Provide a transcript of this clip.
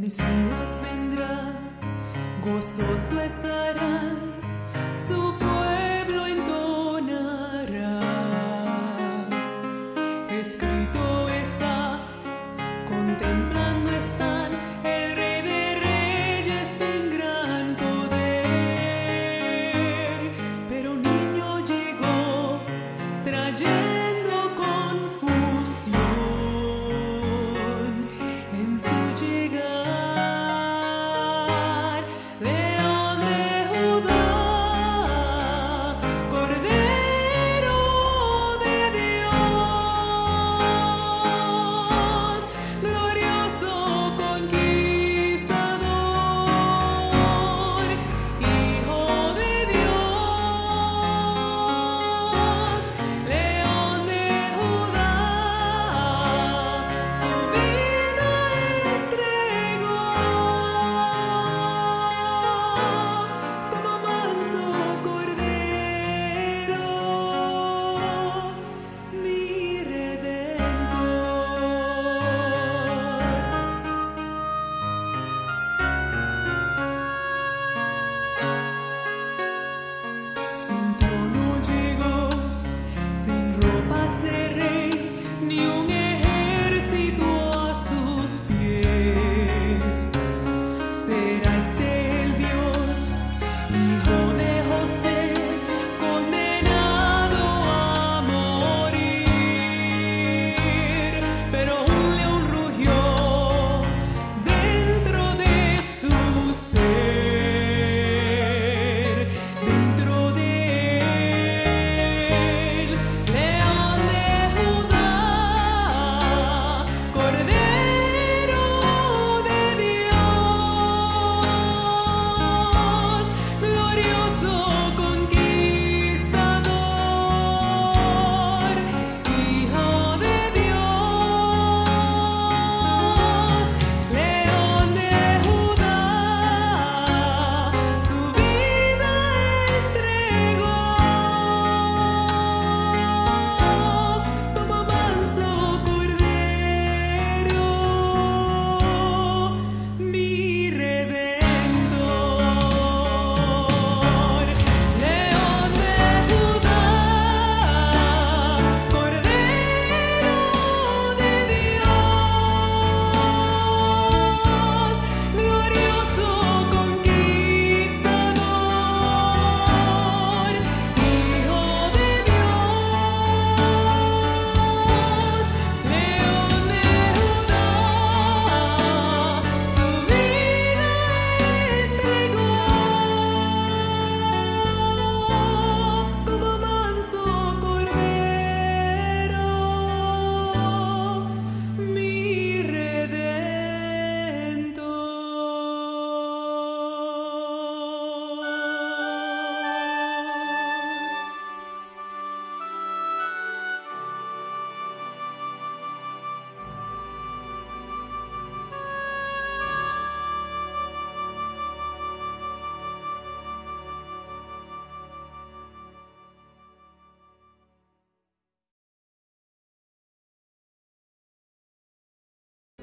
Mesías vendrá, gozoso estará su